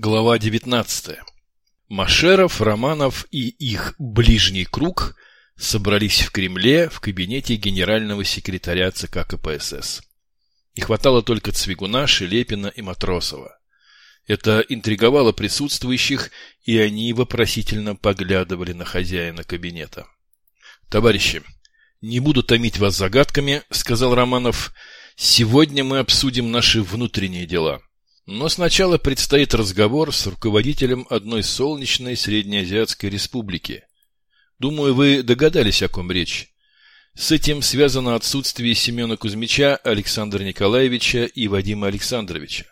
Глава 19. Машеров, Романов и их ближний круг собрались в Кремле в кабинете генерального секретаря ЦК КПСС. Не хватало только Цвигуна, Шелепина и Матросова. Это интриговало присутствующих, и они вопросительно поглядывали на хозяина кабинета. «Товарищи, не буду томить вас загадками», — сказал Романов. «Сегодня мы обсудим наши внутренние дела». Но сначала предстоит разговор с руководителем одной солнечной среднеазиатской республики. Думаю, вы догадались, о ком речь. С этим связано отсутствие Семена Кузьмича, Александра Николаевича и Вадима Александровича.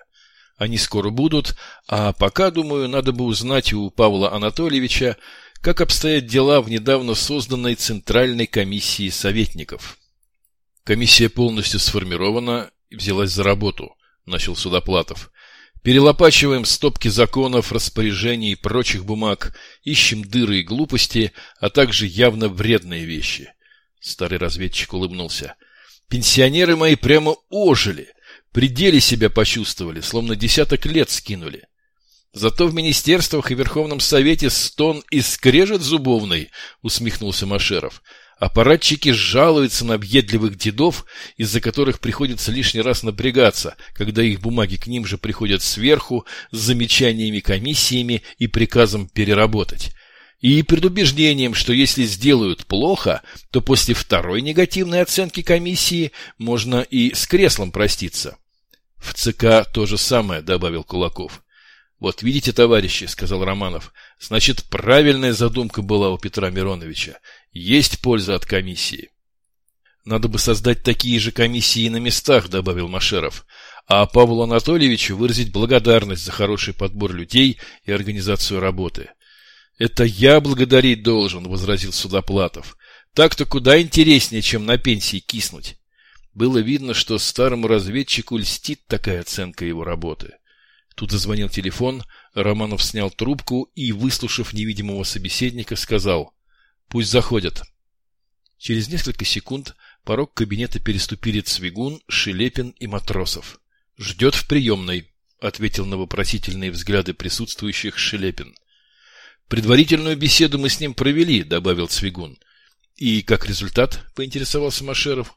Они скоро будут, а пока, думаю, надо бы узнать у Павла Анатольевича, как обстоят дела в недавно созданной Центральной комиссии советников. Комиссия полностью сформирована и взялась за работу, начал Судоплатов. Перелопачиваем стопки законов, распоряжений и прочих бумаг, ищем дыры и глупости, а также явно вредные вещи. Старый разведчик улыбнулся. Пенсионеры мои прямо ожили, пределе себя почувствовали, словно десяток лет скинули. Зато в министерствах и Верховном Совете стон и скрежет зубовный, усмехнулся Машеров. Аппаратчики жалуются на въедливых дедов, из-за которых приходится лишний раз напрягаться, когда их бумаги к ним же приходят сверху с замечаниями комиссиями и приказом переработать. И предубеждением, что если сделают плохо, то после второй негативной оценки комиссии можно и с креслом проститься. В ЦК то же самое, добавил Кулаков. «Вот видите, товарищи», — сказал Романов, — «значит, правильная задумка была у Петра Мироновича. Есть польза от комиссии». «Надо бы создать такие же комиссии на местах», — добавил Машеров, «а Павлу Анатольевичу выразить благодарность за хороший подбор людей и организацию работы». «Это я благодарить должен», — возразил Судоплатов. «Так-то куда интереснее, чем на пенсии киснуть». Было видно, что старому разведчику льстит такая оценка его работы. Тут зазвонил телефон, Романов снял трубку и, выслушав невидимого собеседника, сказал «Пусть заходят». Через несколько секунд порог кабинета переступили Цвигун, Шелепин и Матросов. «Ждет в приемной», — ответил на вопросительные взгляды присутствующих Шелепин. «Предварительную беседу мы с ним провели», — добавил Цвигун. «И как результат?» — поинтересовался Машеров.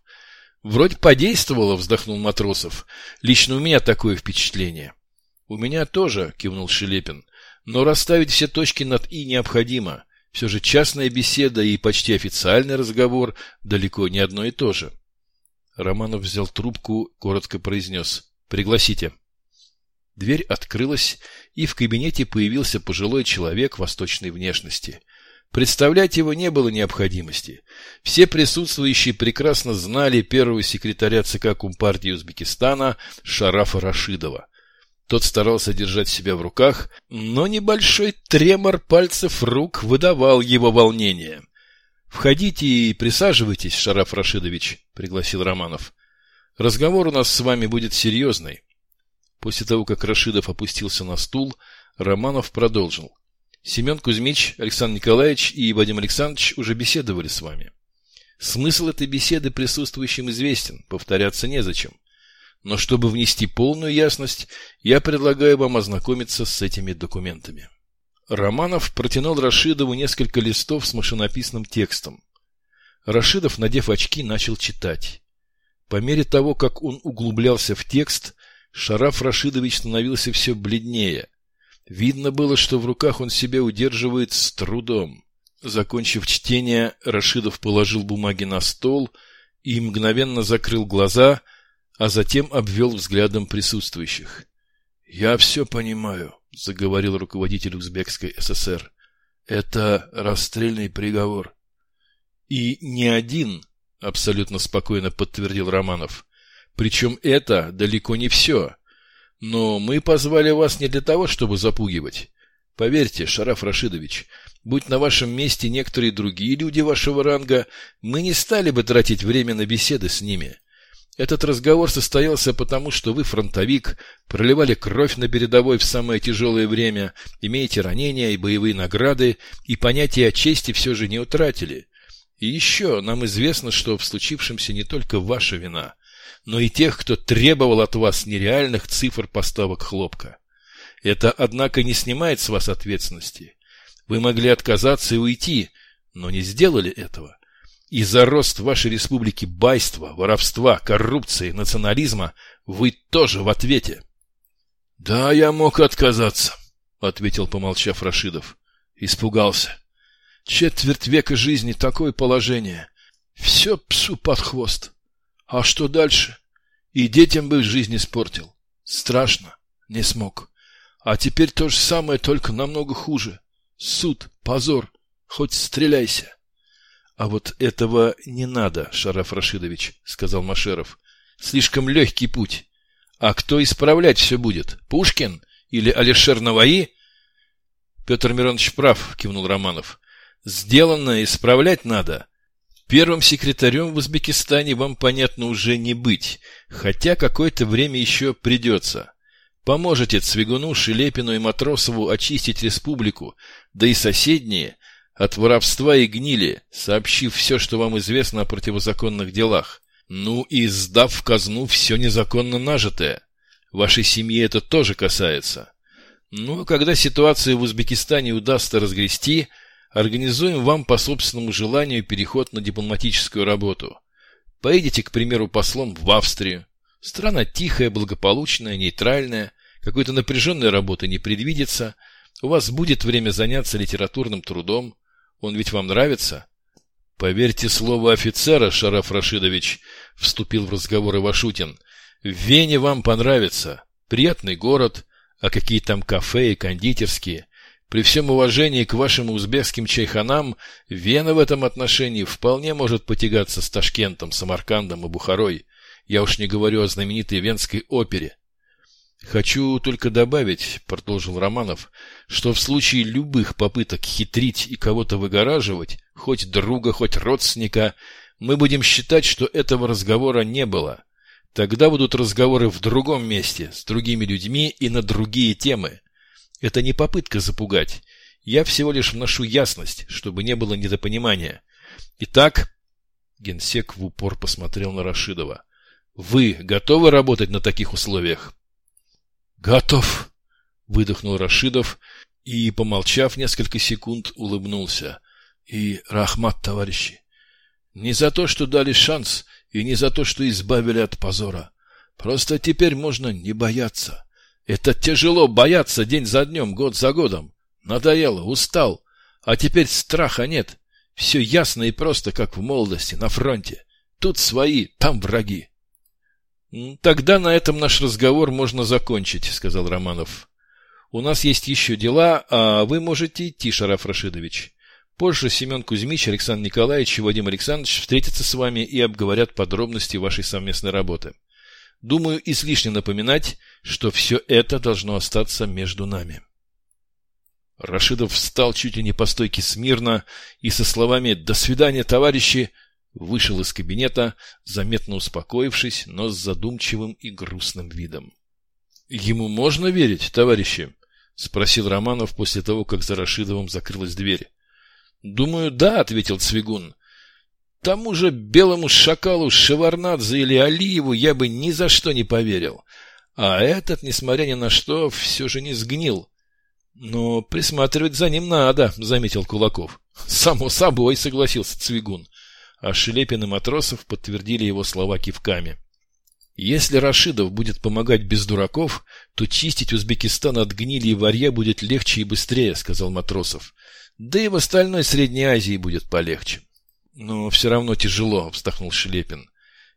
«Вроде подействовало», — вздохнул Матросов. «Лично у меня такое впечатление». «У меня тоже», — кивнул Шелепин. «Но расставить все точки над «и» необходимо. Все же частная беседа и почти официальный разговор далеко не одно и то же». Романов взял трубку, коротко произнес «Пригласите». Дверь открылась, и в кабинете появился пожилой человек восточной внешности. Представлять его не было необходимости. Все присутствующие прекрасно знали первого секретаря ЦК Компартии Узбекистана Шарафа Рашидова. Тот старался держать себя в руках, но небольшой тремор пальцев рук выдавал его волнение. «Входите и присаживайтесь, Шараф Рашидович», — пригласил Романов. «Разговор у нас с вами будет серьезный». После того, как Рашидов опустился на стул, Романов продолжил. «Семен Кузьмич, Александр Николаевич и Вадим Александрович уже беседовали с вами. Смысл этой беседы присутствующим известен, повторяться незачем. Но чтобы внести полную ясность, я предлагаю вам ознакомиться с этими документами. Романов протянул Рашидову несколько листов с машинописным текстом. Рашидов, надев очки, начал читать. По мере того, как он углублялся в текст, Шараф Рашидович становился все бледнее. Видно было, что в руках он себя удерживает с трудом. Закончив чтение, Рашидов положил бумаги на стол и мгновенно закрыл глаза – а затем обвел взглядом присутствующих. «Я все понимаю», — заговорил руководитель Узбекской ССР. «Это расстрельный приговор». «И не один», — абсолютно спокойно подтвердил Романов. «Причем это далеко не все. Но мы позвали вас не для того, чтобы запугивать. Поверьте, Шараф Рашидович, будь на вашем месте некоторые другие люди вашего ранга, мы не стали бы тратить время на беседы с ними». Этот разговор состоялся потому, что вы фронтовик, проливали кровь на передовой в самое тяжелое время, имеете ранения и боевые награды, и понятие о чести все же не утратили. И еще нам известно, что в случившемся не только ваша вина, но и тех, кто требовал от вас нереальных цифр поставок хлопка. Это, однако, не снимает с вас ответственности. Вы могли отказаться и уйти, но не сделали этого. И за рост вашей республики байства, воровства, коррупции, национализма вы тоже в ответе. — Да, я мог отказаться, — ответил, помолчав Рашидов. Испугался. Четверть века жизни, такое положение. Все псу под хвост. А что дальше? И детям бы жизнь испортил. Страшно. Не смог. А теперь то же самое, только намного хуже. Суд, позор. Хоть стреляйся. А вот этого не надо, Шараф Рашидович, сказал Машеров. Слишком легкий путь. А кто исправлять все будет? Пушкин? Или Алишер Наваи? Петр Миронович прав, кивнул Романов. Сделанное исправлять надо. Первым секретарем в Узбекистане вам, понятно, уже не быть, хотя какое-то время еще придется. Поможете Цвигуну, Шелепину и Матросову очистить республику, да и соседние, от воровства и гнили, сообщив все, что вам известно о противозаконных делах. Ну и сдав в казну все незаконно нажитое. Вашей семьи это тоже касается. Ну, а когда ситуацию в Узбекистане удастся разгрести, организуем вам по собственному желанию переход на дипломатическую работу. Поедете, к примеру, послом в Австрию. Страна тихая, благополучная, нейтральная, какой-то напряженной работы не предвидится. У вас будет время заняться литературным трудом. Он ведь вам нравится? Поверьте слову офицера, Шараф Рашидович, вступил в разговор Ивашутин. В Вене вам понравится. Приятный город, а какие там кафе и кондитерские. При всем уважении к вашим узбекским чайханам, Вена в этом отношении вполне может потягаться с Ташкентом, Самаркандом и Бухарой. Я уж не говорю о знаменитой венской опере. «Хочу только добавить, — продолжил Романов, — что в случае любых попыток хитрить и кого-то выгораживать, хоть друга, хоть родственника, мы будем считать, что этого разговора не было. Тогда будут разговоры в другом месте, с другими людьми и на другие темы. Это не попытка запугать. Я всего лишь вношу ясность, чтобы не было недопонимания. Итак, генсек в упор посмотрел на Рашидова. Вы готовы работать на таких условиях? Готов, выдохнул Рашидов и, помолчав несколько секунд, улыбнулся. И рахмат, товарищи. Не за то, что дали шанс, и не за то, что избавили от позора. Просто теперь можно не бояться. Это тяжело бояться день за днем, год за годом. Надоело, устал. А теперь страха нет. Все ясно и просто, как в молодости, на фронте. Тут свои, там враги. «Тогда на этом наш разговор можно закончить», — сказал Романов. «У нас есть еще дела, а вы можете идти, Шараф Рашидович. Позже Семен Кузьмич, Александр Николаевич и Вадим Александрович встретятся с вами и обговорят подробности вашей совместной работы. Думаю, излишне напоминать, что все это должно остаться между нами. Рашидов встал чуть ли не по стойке смирно и со словами «До свидания, товарищи!» Вышел из кабинета, заметно успокоившись, но с задумчивым и грустным видом. «Ему можно верить, товарищи?» — спросил Романов после того, как за Рашидовым закрылась дверь. «Думаю, да», — ответил Цвигун. «Тому же белому шакалу Шеварнадзе или Алиеву я бы ни за что не поверил. А этот, несмотря ни на что, все же не сгнил». «Но присматривать за ним надо», — заметил Кулаков. «Само собой», — согласился Цвигун. А Шелепин и Матросов подтвердили его слова кивками. Если Рашидов будет помогать без дураков, то чистить Узбекистан от гнили и варья будет легче и быстрее, сказал Матросов. Да и в остальной Средней Азии будет полегче. Но все равно тяжело, вздохнул Шелепин.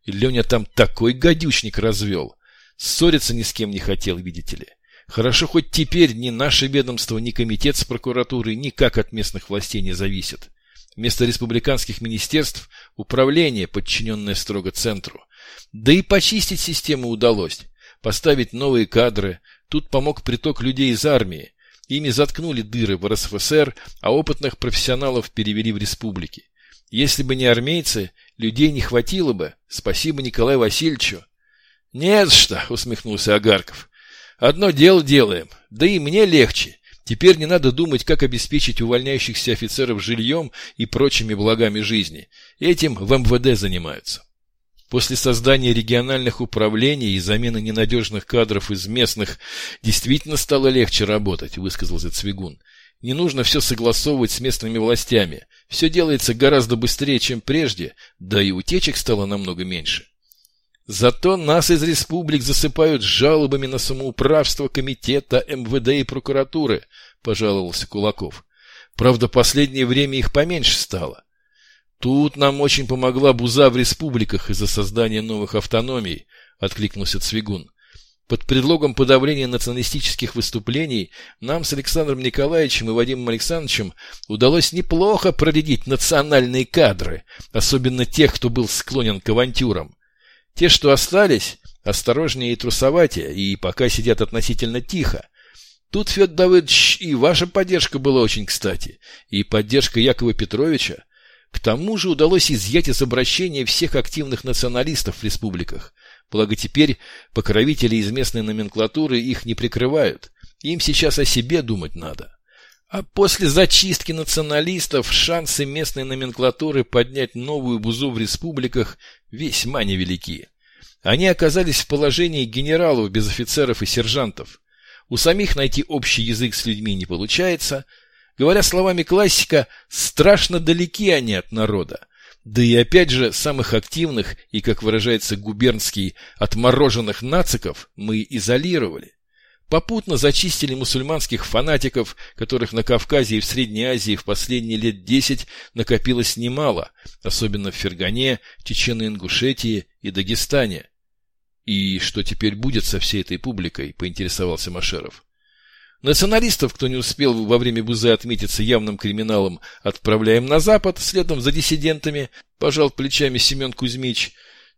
И Леня там такой гадючник развел. Ссориться ни с кем не хотел, видите ли. Хорошо, хоть теперь ни наше ведомство, ни комитет с прокуратурой никак от местных властей не зависят. Вместо республиканских министерств – управление, подчиненное строго центру. Да и почистить систему удалось. Поставить новые кадры. Тут помог приток людей из армии. Ими заткнули дыры в РСФСР, а опытных профессионалов перевели в республики. Если бы не армейцы, людей не хватило бы. Спасибо Николаю Васильевичу. — Не за что, — усмехнулся Агарков. — Одно дело делаем. Да и мне легче. Теперь не надо думать, как обеспечить увольняющихся офицеров жильем и прочими благами жизни. Этим в МВД занимаются. После создания региональных управлений и замены ненадежных кадров из местных действительно стало легче работать, высказался Цвигун. Не нужно все согласовывать с местными властями. Все делается гораздо быстрее, чем прежде, да и утечек стало намного меньше. Зато нас из республик засыпают жалобами на самоуправство комитета МВД и прокуратуры, пожаловался Кулаков. Правда, последнее время их поменьше стало. Тут нам очень помогла буза в республиках из-за создания новых автономий, откликнулся Цвигун. Под предлогом подавления националистических выступлений нам с Александром Николаевичем и Вадимом Александровичем удалось неплохо проредить национальные кадры, особенно тех, кто был склонен к авантюрам. Те, что остались, осторожнее и трусоватее, и пока сидят относительно тихо. Тут, Федор Давыдович, и ваша поддержка была очень кстати, и поддержка Якова Петровича. К тому же удалось изъять из обращения всех активных националистов в республиках. Благо теперь покровители из местной номенклатуры их не прикрывают. Им сейчас о себе думать надо. А после зачистки националистов шансы местной номенклатуры поднять новую бузу в республиках весьма невелики. Они оказались в положении генералов без офицеров и сержантов. У самих найти общий язык с людьми не получается. Говоря словами классика, страшно далеки они от народа. Да и опять же, самых активных и, как выражается губернский, отмороженных нациков мы изолировали. Попутно зачистили мусульманских фанатиков, которых на Кавказе и в Средней Азии в последние лет десять накопилось немало, особенно в Фергане, Чечено-Ингушетии и Дагестане. «И что теперь будет со всей этой публикой?» – поинтересовался Машеров. Националистов, кто не успел во время Бузы отметиться явным криминалом, отправляем на Запад, следом за диссидентами, пожал плечами Семен Кузьмич,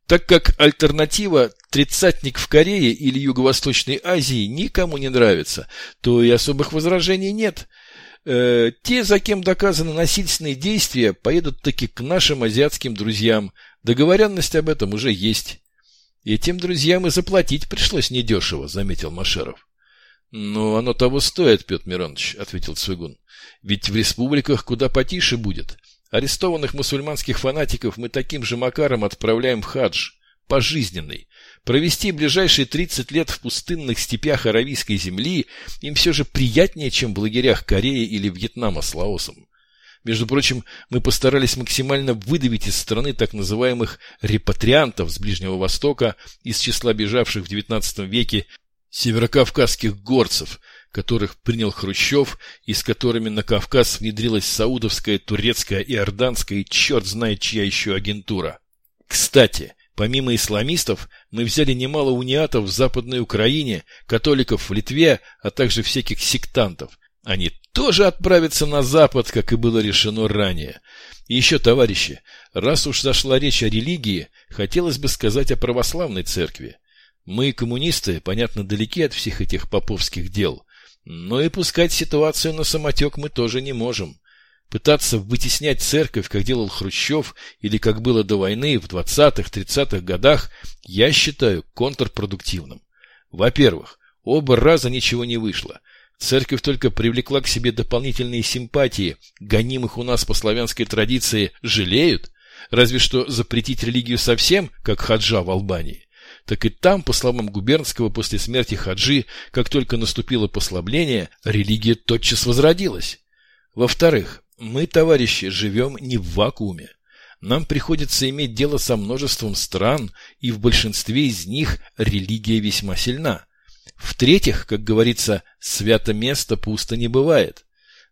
так как альтернатива «тридцатник в Корее» или Юго-Восточной Азии никому не нравится, то и особых возражений нет. Э, те, за кем доказаны насильственные действия, поедут таки к нашим азиатским друзьям. Договоренность об этом уже есть. Этим друзьям и заплатить пришлось недешево, заметил Машеров. «Ну, оно того стоит, Петр Миронович», — ответил Цвигун. «Ведь в республиках куда потише будет. Арестованных мусульманских фанатиков мы таким же макаром отправляем в хадж, пожизненный. Провести ближайшие 30 лет в пустынных степях Аравийской земли им все же приятнее, чем в лагерях Кореи или Вьетнама с Лаосом. Между прочим, мы постарались максимально выдавить из страны так называемых репатриантов с Ближнего Востока из числа бежавших в XIX веке северокавказских горцев, которых принял Хрущев и с которыми на Кавказ внедрилась саудовская, турецкая, иорданская и черт знает чья еще агентура. Кстати, помимо исламистов, мы взяли немало униатов в Западной Украине, католиков в Литве, а также всяких сектантов. Они тоже отправятся на Запад, как и было решено ранее. И еще, товарищи, раз уж зашла речь о религии, хотелось бы сказать о православной церкви. Мы, коммунисты, понятно, далеки от всех этих поповских дел, но и пускать ситуацию на самотек мы тоже не можем. Пытаться вытеснять церковь, как делал Хрущев, или как было до войны в 20-30-х годах, я считаю контрпродуктивным. Во-первых, оба раза ничего не вышло. Церковь только привлекла к себе дополнительные симпатии, гонимых у нас по славянской традиции жалеют, разве что запретить религию совсем, как хаджа в Албании так и там, по словам Губернского, после смерти Хаджи, как только наступило послабление, религия тотчас возродилась. Во-вторых, мы, товарищи, живем не в вакууме. Нам приходится иметь дело со множеством стран, и в большинстве из них религия весьма сильна. В-третьих, как говорится, свято место пусто не бывает.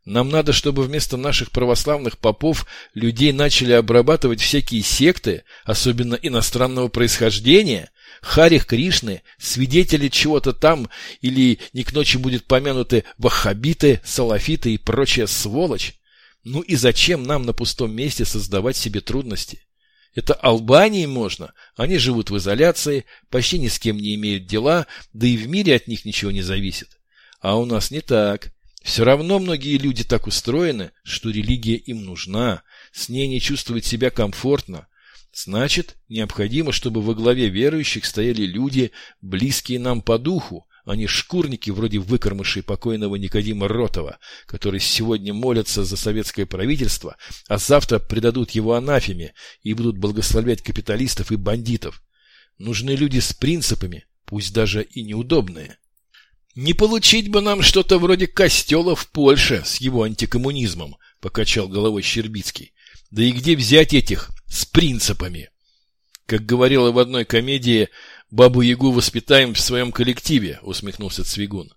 Нам надо, чтобы вместо наших православных попов людей начали обрабатывать всякие секты, особенно иностранного происхождения, Харих Кришны, свидетели чего-то там, или не к ночи будет помянуты ваххабиты, салафиты и прочая сволочь. Ну и зачем нам на пустом месте создавать себе трудности? Это Албании можно. Они живут в изоляции, почти ни с кем не имеют дела, да и в мире от них ничего не зависит. А у нас не так. Все равно многие люди так устроены, что религия им нужна, с ней не чувствуют себя комфортно, Значит, необходимо, чтобы во главе верующих стояли люди, близкие нам по духу, Они шкурники вроде выкормышей покойного Никодима Ротова, которые сегодня молятся за советское правительство, а завтра предадут его анафеме и будут благословлять капиталистов и бандитов. Нужны люди с принципами, пусть даже и неудобные. Не получить бы нам что-то вроде костела в Польше с его антикоммунизмом, покачал головой Щербицкий. Да и где взять этих с принципами? Как говорила в одной комедии, бабу-ягу воспитаем в своем коллективе, усмехнулся Цвигун.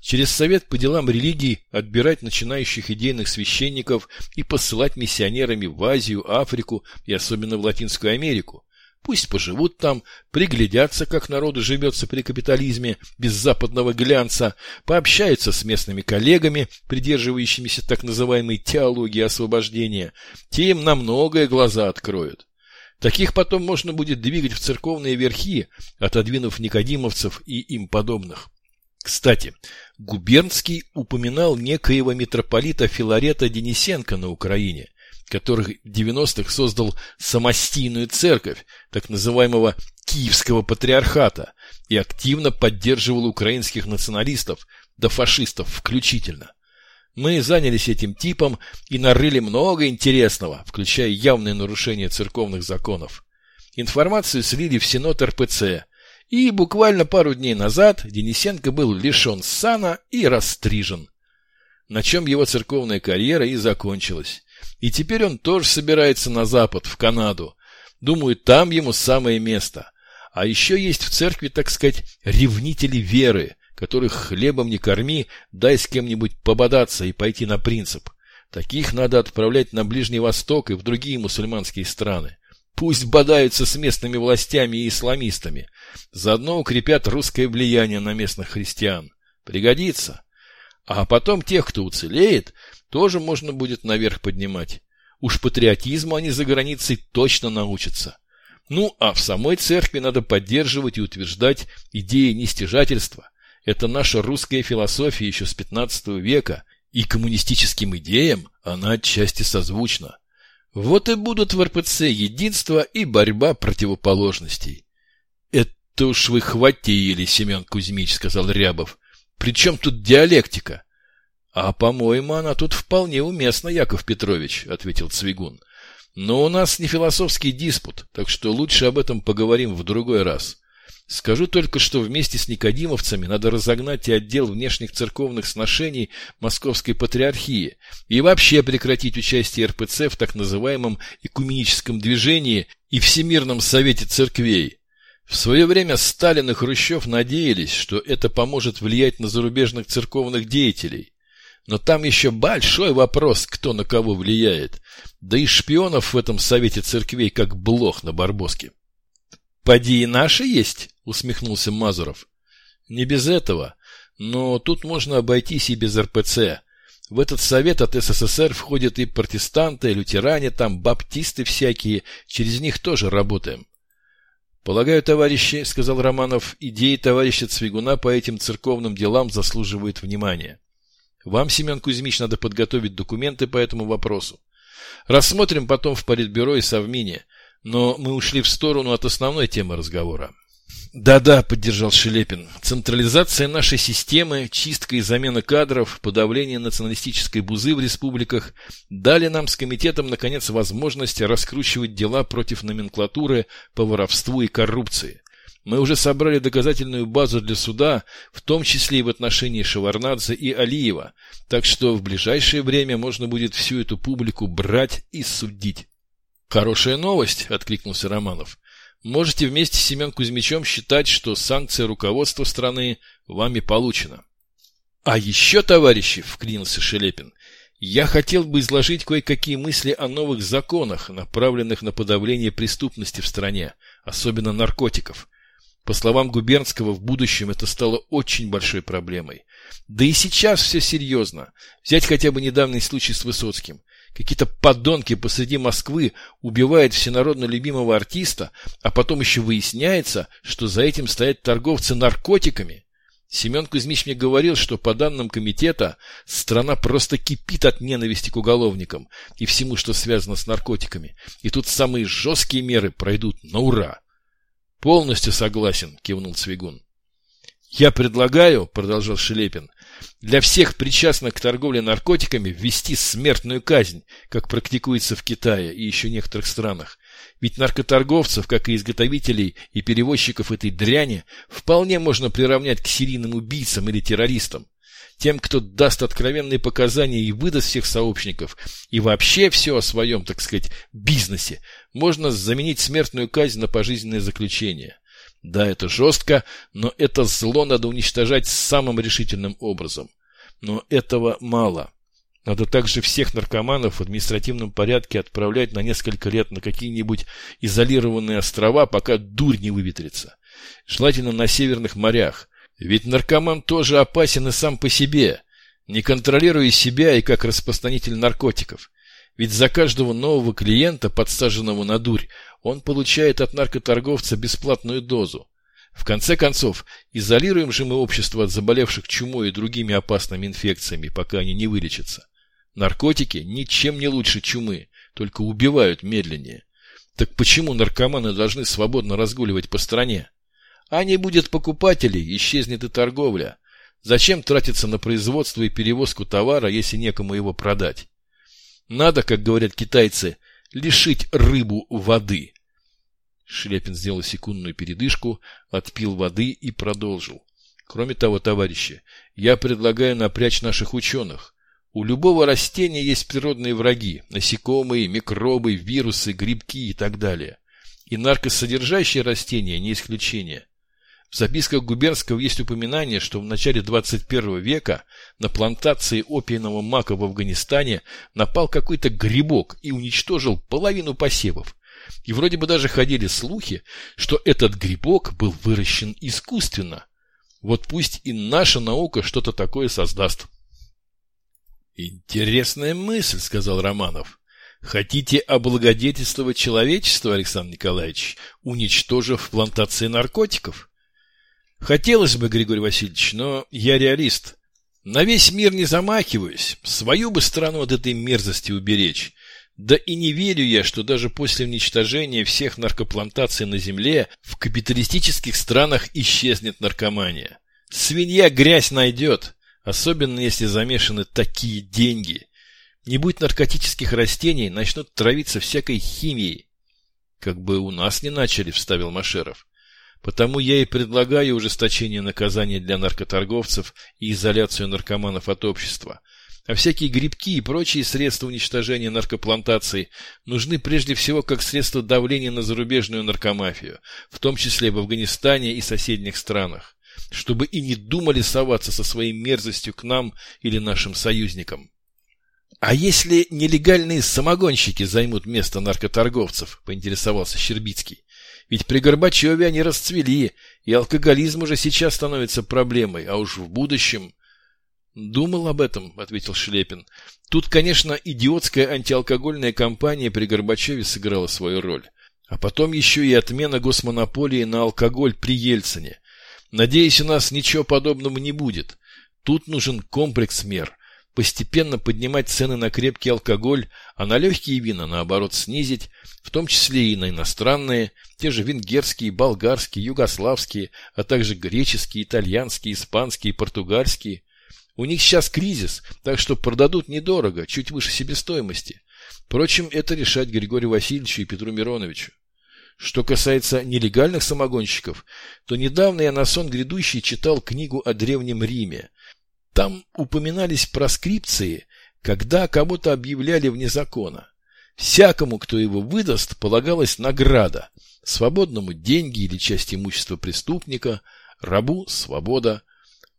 Через совет по делам религии отбирать начинающих идейных священников и посылать миссионерами в Азию, Африку и особенно в Латинскую Америку. Пусть поживут там, приглядятся, как народу живется при капитализме без западного глянца, пообщаются с местными коллегами, придерживающимися так называемой теологии освобождения. Те им на многое глаза откроют. Таких потом можно будет двигать в церковные верхи, отодвинув никодимовцев и им подобных. Кстати, Губернский упоминал некоего митрополита Филарета Денисенко на Украине – который в 90-х создал самостийную церковь, так называемого Киевского патриархата, и активно поддерживал украинских националистов, до фашистов включительно. Мы занялись этим типом и нарыли много интересного, включая явные нарушения церковных законов. Информацию слили в Синод РПЦ, и буквально пару дней назад Денисенко был лишен сана и растрижен. На чем его церковная карьера и закончилась. И теперь он тоже собирается на запад, в Канаду. Думаю, там ему самое место. А еще есть в церкви, так сказать, ревнители веры, которых хлебом не корми, дай с кем-нибудь пободаться и пойти на принцип. Таких надо отправлять на Ближний Восток и в другие мусульманские страны. Пусть бодаются с местными властями и исламистами. Заодно укрепят русское влияние на местных христиан. Пригодится. А потом тех, кто уцелеет, тоже можно будет наверх поднимать. Уж патриотизму они за границей точно научатся. Ну, а в самой церкви надо поддерживать и утверждать идеи нестяжательства. Это наша русская философия еще с 15 века, и коммунистическим идеям она отчасти созвучна. Вот и будут в РПЦ единство и борьба противоположностей. — Это уж вы хватили, Семен Кузьмич, — сказал Рябов. — Причем тут диалектика? А, по-моему, она тут вполне уместна, Яков Петрович, ответил Цвигун. Но у нас не философский диспут, так что лучше об этом поговорим в другой раз. Скажу только, что вместе с никодимовцами надо разогнать и отдел внешних церковных сношений Московской Патриархии и вообще прекратить участие РПЦ в так называемом экуменическом движении и Всемирном Совете Церквей. В свое время Сталин и Хрущев надеялись, что это поможет влиять на зарубежных церковных деятелей. Но там еще большой вопрос, кто на кого влияет. Да и шпионов в этом совете церквей как блох на Барбоске. «Поди и наши есть?» — усмехнулся Мазуров. «Не без этого. Но тут можно обойтись и без РПЦ. В этот совет от СССР входят и протестанты, и лютеране, там баптисты всякие. Через них тоже работаем». «Полагаю, товарищи, — сказал Романов, — идеи товарища Цвигуна по этим церковным делам заслуживают внимания». Вам, Семен Кузьмич, надо подготовить документы по этому вопросу. Рассмотрим потом в Политбюро и Совмине, но мы ушли в сторону от основной темы разговора. Да-да, поддержал Шелепин. Централизация нашей системы, чистка и замена кадров, подавление националистической бузы в республиках дали нам с комитетом, наконец, возможность раскручивать дела против номенклатуры по воровству и коррупции. Мы уже собрали доказательную базу для суда, в том числе и в отношении Шеварнадзе и Алиева, так что в ближайшее время можно будет всю эту публику брать и судить. «Хорошая новость», — откликнулся Романов. «Можете вместе с Семен Кузьмичем считать, что санкция руководства страны вами получена». «А еще, товарищи», — вклинился Шелепин, — «я хотел бы изложить кое-какие мысли о новых законах, направленных на подавление преступности в стране, особенно наркотиков». По словам Губернского, в будущем это стало очень большой проблемой. Да и сейчас все серьезно. Взять хотя бы недавний случай с Высоцким. Какие-то подонки посреди Москвы убивают всенародно любимого артиста, а потом еще выясняется, что за этим стоят торговцы наркотиками. Семен Кузьмич мне говорил, что по данным комитета страна просто кипит от ненависти к уголовникам и всему, что связано с наркотиками. И тут самые жесткие меры пройдут на ура. Полностью согласен, кивнул Цвигун. Я предлагаю, продолжал Шелепин, для всех причастных к торговле наркотиками ввести смертную казнь, как практикуется в Китае и еще некоторых странах. Ведь наркоторговцев, как и изготовителей и перевозчиков этой дряни, вполне можно приравнять к серийным убийцам или террористам. Тем, кто даст откровенные показания и выдаст всех сообщников, и вообще все о своем, так сказать, бизнесе, можно заменить смертную казнь на пожизненное заключение. Да, это жестко, но это зло надо уничтожать самым решительным образом. Но этого мало. Надо также всех наркоманов в административном порядке отправлять на несколько лет на какие-нибудь изолированные острова, пока дурь не выветрится. Желательно на северных морях. Ведь наркоман тоже опасен и сам по себе, не контролируя себя и как распространитель наркотиков. Ведь за каждого нового клиента, подсаженного на дурь, он получает от наркоторговца бесплатную дозу. В конце концов, изолируем же мы общество от заболевших чумой и другими опасными инфекциями, пока они не вылечатся. Наркотики ничем не лучше чумы, только убивают медленнее. Так почему наркоманы должны свободно разгуливать по стране? А не будет покупателей, исчезнет и торговля. Зачем тратиться на производство и перевозку товара, если некому его продать? Надо, как говорят китайцы, лишить рыбу воды. Шляпин сделал секундную передышку, отпил воды и продолжил. Кроме того, товарищи, я предлагаю напрячь наших ученых. У любого растения есть природные враги – насекомые, микробы, вирусы, грибки и так далее. И наркосодержащие растения не исключение. В записках Губернского есть упоминание, что в начале 21 века на плантации опийного мака в Афганистане напал какой-то грибок и уничтожил половину посевов. И вроде бы даже ходили слухи, что этот грибок был выращен искусственно. Вот пусть и наша наука что-то такое создаст. «Интересная мысль», — сказал Романов. «Хотите облагодетельствовать человечество, Александр Николаевич, уничтожив плантации наркотиков?» Хотелось бы, Григорий Васильевич, но я реалист. На весь мир не замахиваюсь. Свою бы страну от этой мерзости уберечь. Да и не верю я, что даже после уничтожения всех наркоплантаций на Земле в капиталистических странах исчезнет наркомания. Свинья грязь найдет, особенно если замешаны такие деньги. Не будь наркотических растений, начнут травиться всякой химией. Как бы у нас не начали, вставил Машеров. Потому я и предлагаю ужесточение наказания для наркоторговцев и изоляцию наркоманов от общества. А всякие грибки и прочие средства уничтожения наркоплантаций нужны прежде всего как средство давления на зарубежную наркомафию, в том числе в Афганистане и соседних странах, чтобы и не думали соваться со своей мерзостью к нам или нашим союзникам. «А если нелегальные самогонщики займут место наркоторговцев?» – поинтересовался Щербицкий. Ведь при Горбачеве они расцвели, и алкоголизм уже сейчас становится проблемой, а уж в будущем... «Думал об этом», — ответил Шлепин. «Тут, конечно, идиотская антиалкогольная кампания при Горбачеве сыграла свою роль. А потом еще и отмена госмонополии на алкоголь при Ельцине. Надеюсь, у нас ничего подобного не будет. Тут нужен комплекс мер постепенно поднимать цены на крепкий алкоголь, а на легкие вина, наоборот, снизить, в том числе и на иностранные, те же венгерские, болгарские, югославские, а также греческие, итальянские, испанские, португальские. У них сейчас кризис, так что продадут недорого, чуть выше себестоимости. Впрочем, это решать Григорию Васильевичу и Петру Мироновичу. Что касается нелегальных самогонщиков, то недавно я на сон грядущий читал книгу о Древнем Риме, там упоминались проскрипции, когда кого-то объявляли вне закона. Всякому, кто его выдаст, полагалась награда. Свободному деньги или часть имущества преступника, рабу свобода.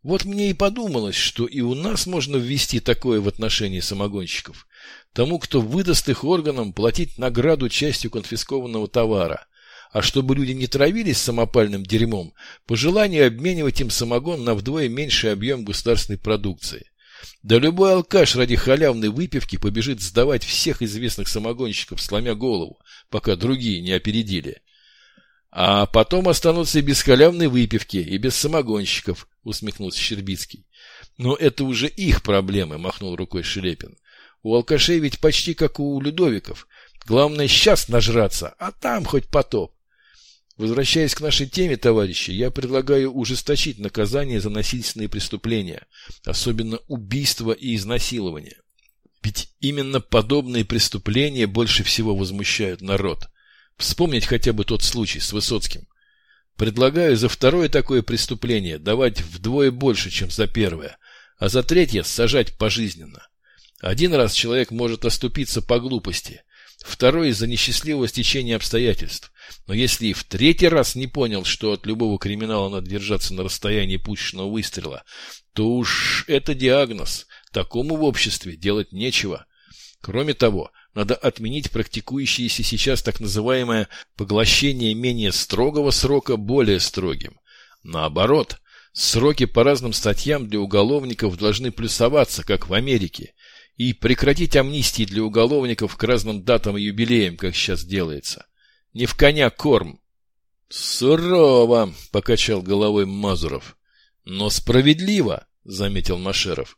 Вот мне и подумалось, что и у нас можно ввести такое в отношении самогонщиков. Тому, кто выдаст их органам, платить награду частью конфискованного товара а чтобы люди не травились самопальным дерьмом, по желанию обменивать им самогон на вдвое меньший объем государственной продукции. Да любой алкаш ради халявной выпивки побежит сдавать всех известных самогонщиков, сломя голову, пока другие не опередили. А потом останутся и без халявной выпивки, и без самогонщиков, усмехнулся Щербицкий. Но это уже их проблемы, махнул рукой Шелепин. У алкашей ведь почти как у Людовиков. Главное сейчас нажраться, а там хоть потоп. Возвращаясь к нашей теме, товарищи, я предлагаю ужесточить наказание за насильственные преступления, особенно убийство и изнасилование. Ведь именно подобные преступления больше всего возмущают народ. Вспомнить хотя бы тот случай с Высоцким. Предлагаю за второе такое преступление давать вдвое больше, чем за первое, а за третье сажать пожизненно. Один раз человек может оступиться по глупости, второй из-за несчастливого стечения обстоятельств. Но если и в третий раз не понял, что от любого криминала надо держаться на расстоянии пушечного выстрела, то уж это диагноз. Такому в обществе делать нечего. Кроме того, надо отменить практикующееся сейчас так называемое поглощение менее строгого срока более строгим. Наоборот, сроки по разным статьям для уголовников должны плюсоваться, как в Америке, и прекратить амнистии для уголовников к разным датам и юбилеям, как сейчас делается. Не в коня корм. «Сурово!» — покачал головой Мазуров. «Но справедливо!» — заметил Машеров.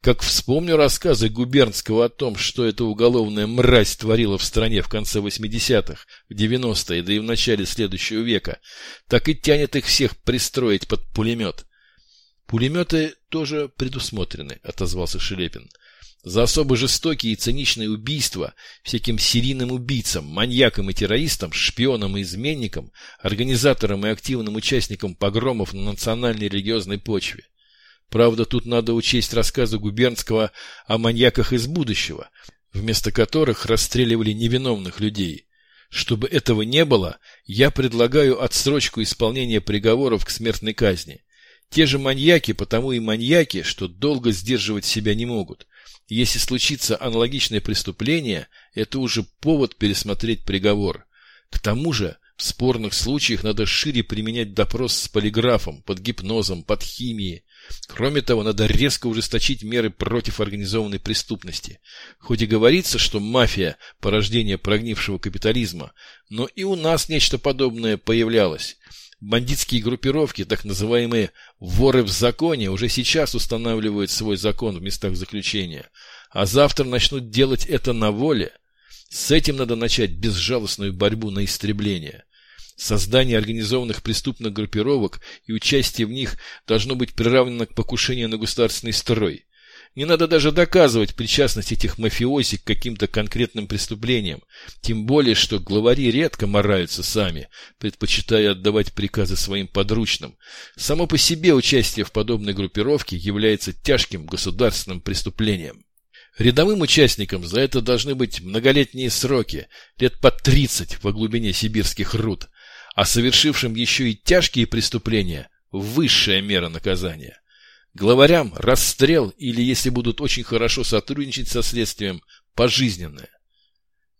Как вспомню рассказы Губернского о том, что эта уголовная мразь творила в стране в конце 80-х, в 90-е, да и в начале следующего века, так и тянет их всех пристроить под пулемет. «Пулеметы тоже предусмотрены», — отозвался Шелепин. «За особо жестокие и циничные убийства всяким серийным убийцам, маньякам и террористам, шпионам и изменникам, организаторам и активным участникам погромов на национальной и религиозной почве. Правда, тут надо учесть рассказы Губернского о маньяках из будущего, вместо которых расстреливали невиновных людей. Чтобы этого не было, я предлагаю отсрочку исполнения приговоров к смертной казни. Те же маньяки, потому и маньяки, что долго сдерживать себя не могут. Если случится аналогичное преступление, это уже повод пересмотреть приговор. К тому же, в спорных случаях надо шире применять допрос с полиграфом, под гипнозом, под химией. Кроме того, надо резко ужесточить меры против организованной преступности. Хоть и говорится, что мафия – порождение прогнившего капитализма, но и у нас нечто подобное появлялось. Бандитские группировки, так называемые «воры в законе», уже сейчас устанавливают свой закон в местах заключения, а завтра начнут делать это на воле. С этим надо начать безжалостную борьбу на истребление. Создание организованных преступных группировок и участие в них должно быть приравнено к покушению на государственный строй. Не надо даже доказывать причастность этих мафиози к каким-то конкретным преступлениям, тем более, что главари редко мораются сами, предпочитая отдавать приказы своим подручным. Само по себе участие в подобной группировке является тяжким государственным преступлением. Рядовым участникам за это должны быть многолетние сроки, лет по 30 во глубине сибирских руд, а совершившим еще и тяжкие преступления – высшая мера наказания. Главарям – расстрел или, если будут очень хорошо сотрудничать со следствием, пожизненное.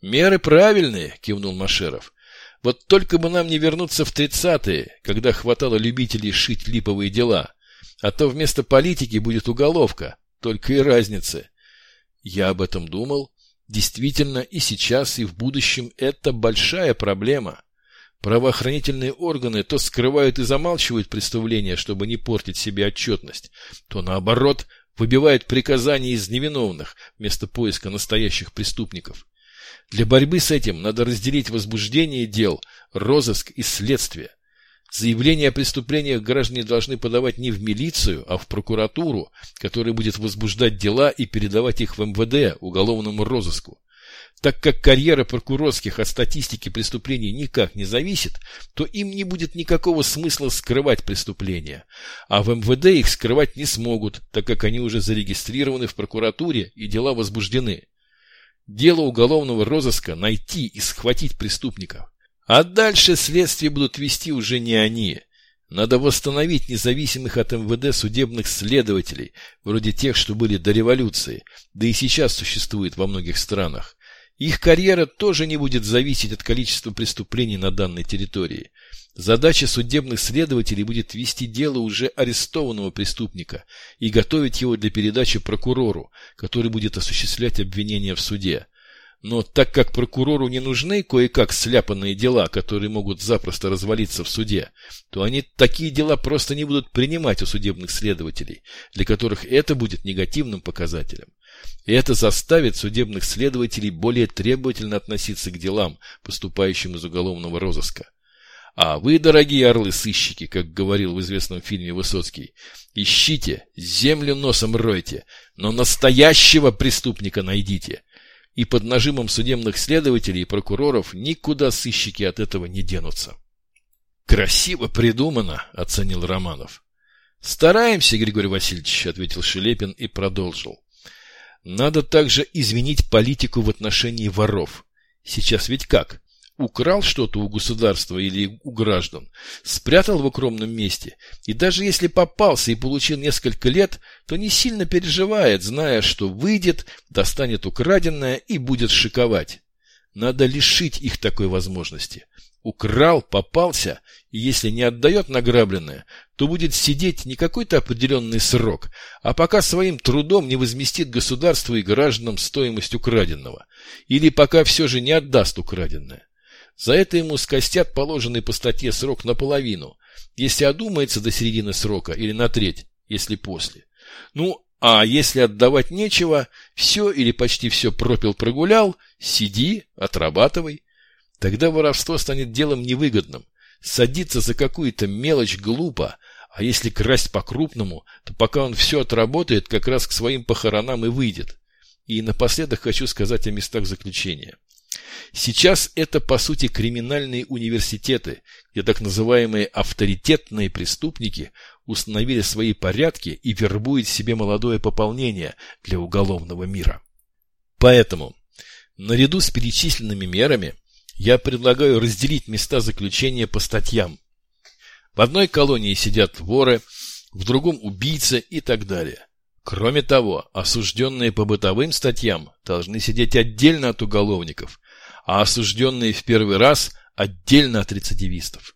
«Меры правильные», – кивнул Машеров. «Вот только бы нам не вернуться в тридцатые, когда хватало любителей шить липовые дела, а то вместо политики будет уголовка, только и разницы». Я об этом думал. Действительно, и сейчас, и в будущем это большая проблема. Правоохранительные органы то скрывают и замалчивают представления, чтобы не портить себе отчетность, то наоборот выбивают приказания из невиновных вместо поиска настоящих преступников. Для борьбы с этим надо разделить возбуждение дел, розыск и следствие. Заявления о преступлениях граждане должны подавать не в милицию, а в прокуратуру, которая будет возбуждать дела и передавать их в МВД, уголовному розыску. Так как карьера прокурорских от статистики преступлений никак не зависит, то им не будет никакого смысла скрывать преступления. А в МВД их скрывать не смогут, так как они уже зарегистрированы в прокуратуре и дела возбуждены. Дело уголовного розыска – найти и схватить преступников. А дальше следствие будут вести уже не они. Надо восстановить независимых от МВД судебных следователей, вроде тех, что были до революции, да и сейчас существует во многих странах. Их карьера тоже не будет зависеть от количества преступлений на данной территории. Задача судебных следователей будет вести дело уже арестованного преступника и готовить его для передачи прокурору, который будет осуществлять обвинения в суде. Но так как прокурору не нужны кое-как сляпанные дела, которые могут запросто развалиться в суде, то они такие дела просто не будут принимать у судебных следователей, для которых это будет негативным показателем. И это заставит судебных следователей более требовательно относиться к делам, поступающим из уголовного розыска. А вы, дорогие орлы-сыщики, как говорил в известном фильме Высоцкий, ищите, землю носом ройте, но настоящего преступника найдите. И под нажимом судебных следователей и прокуроров никуда сыщики от этого не денутся. «Красиво придумано», — оценил Романов. «Стараемся, Григорий Васильевич», — ответил Шелепин и продолжил. «Надо также изменить политику в отношении воров. Сейчас ведь как? Украл что-то у государства или у граждан, спрятал в укромном месте, и даже если попался и получил несколько лет, то не сильно переживает, зная, что выйдет, достанет украденное и будет шиковать. Надо лишить их такой возможности. Украл, попался, и если не отдает награбленное, то будет сидеть не какой-то определенный срок, а пока своим трудом не возместит государству и гражданам стоимость украденного, или пока все же не отдаст украденное. За это ему скостят положенный по статье срок наполовину, если одумается до середины срока, или на треть, если после. Ну, а если отдавать нечего, все или почти все пропил-прогулял, сиди, отрабатывай. Тогда воровство станет делом невыгодным. Садиться за какую-то мелочь глупо, а если красть по-крупному, то пока он все отработает, как раз к своим похоронам и выйдет. И напоследок хочу сказать о местах заключения. Сейчас это, по сути, криминальные университеты, где так называемые авторитетные преступники установили свои порядки и вербуют себе молодое пополнение для уголовного мира. Поэтому, наряду с перечисленными мерами, я предлагаю разделить места заключения по статьям. В одной колонии сидят воры, в другом убийцы и так далее. Кроме того, осужденные по бытовым статьям должны сидеть отдельно от уголовников, а осужденные в первый раз отдельно от рецидивистов.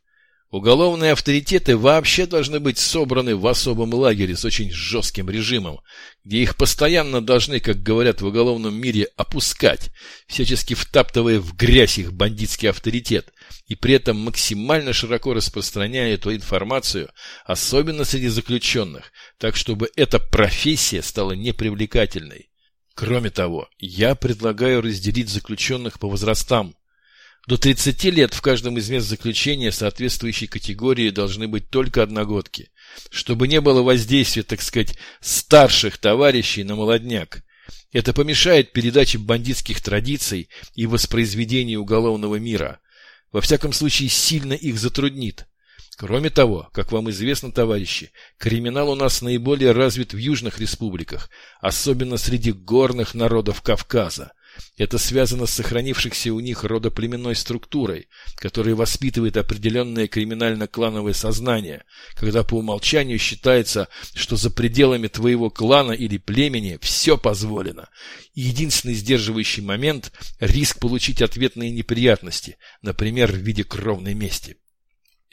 Уголовные авторитеты вообще должны быть собраны в особом лагере с очень жестким режимом, где их постоянно должны, как говорят в уголовном мире, опускать, всячески втаптывая в грязь их бандитский авторитет, и при этом максимально широко распространяя эту информацию, особенно среди заключенных, так чтобы эта профессия стала непривлекательной. Кроме того, я предлагаю разделить заключенных по возрастам. До 30 лет в каждом из мест заключения соответствующей категории должны быть только одногодки, чтобы не было воздействия, так сказать, старших товарищей на молодняк. Это помешает передаче бандитских традиций и воспроизведению уголовного мира. Во всяком случае, сильно их затруднит. Кроме того, как вам известно, товарищи, криминал у нас наиболее развит в южных республиках, особенно среди горных народов Кавказа. Это связано с сохранившихся у них родоплеменной структурой, которая воспитывает определенное криминально-клановое сознание, когда по умолчанию считается, что за пределами твоего клана или племени все позволено. Единственный сдерживающий момент – риск получить ответные неприятности, например, в виде кровной мести.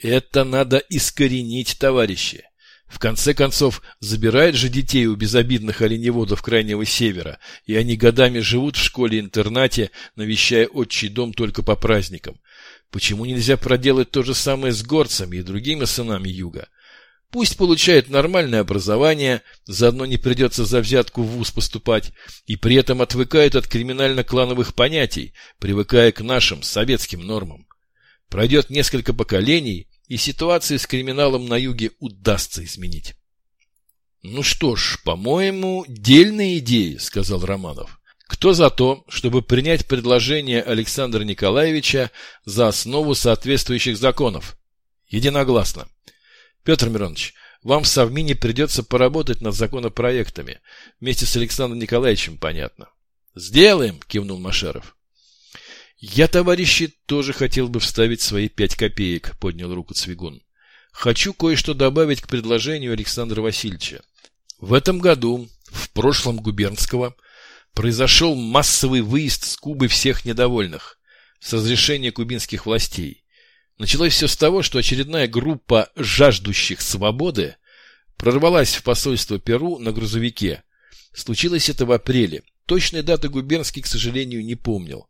Это надо искоренить, товарищи. В конце концов, забирают же детей у безобидных оленеводов Крайнего Севера, и они годами живут в школе-интернате, навещая отчий дом только по праздникам. Почему нельзя проделать то же самое с горцами и другими сынами Юга? Пусть получают нормальное образование, заодно не придется за взятку в ВУЗ поступать, и при этом отвыкают от криминально-клановых понятий, привыкая к нашим советским нормам. Пройдет несколько поколений, и ситуацию с криминалом на юге удастся изменить. «Ну что ж, по-моему, дельная идея», — сказал Романов. «Кто за то, чтобы принять предложение Александра Николаевича за основу соответствующих законов?» «Единогласно». «Петр Миронович, вам в Совмине придется поработать над законопроектами. Вместе с Александром Николаевичем, понятно». «Сделаем», — кивнул Машеров. «Я, товарищи, тоже хотел бы вставить свои пять копеек», — поднял руку Цвигун. «Хочу кое-что добавить к предложению Александра Васильевича. В этом году, в прошлом губернского, произошел массовый выезд с Кубы всех недовольных с разрешения кубинских властей. Началось все с того, что очередная группа жаждущих свободы прорвалась в посольство Перу на грузовике. Случилось это в апреле. Точной даты губернский, к сожалению, не помнил.